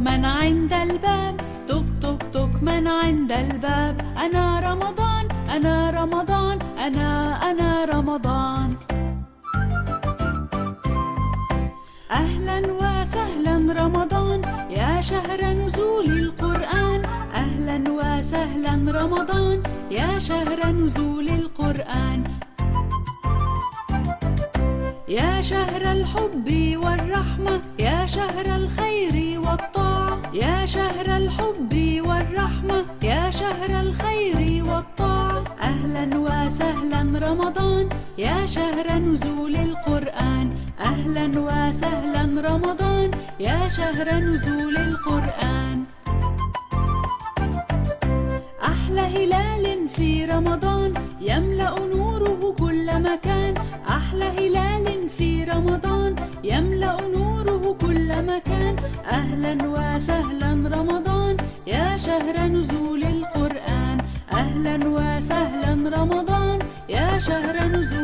من عند الباب. توك توك توك من عند الباب. أنا رمضان أنا رمضان أنا أنا رمضان. أهلا وسهلا رمضان. يا شهر نزول القرآن. أهلا وسهلا رمضان. يا شهر نزول القرآن. يا شهر الحب والرحمة. رمضان يا شهر نزول القرآن. أهلا وسهلا رمضان. يا شهر نزول القرآن. أحلى هلال في رمضان. يملأ نوره كل مكان. أحلى هلال في رمضان. يملأ نوره كل مكان. أهلا وسهلا رمضان. يا شهر نزول القرآن. أهلا وسهلا رمضان. شهر نزول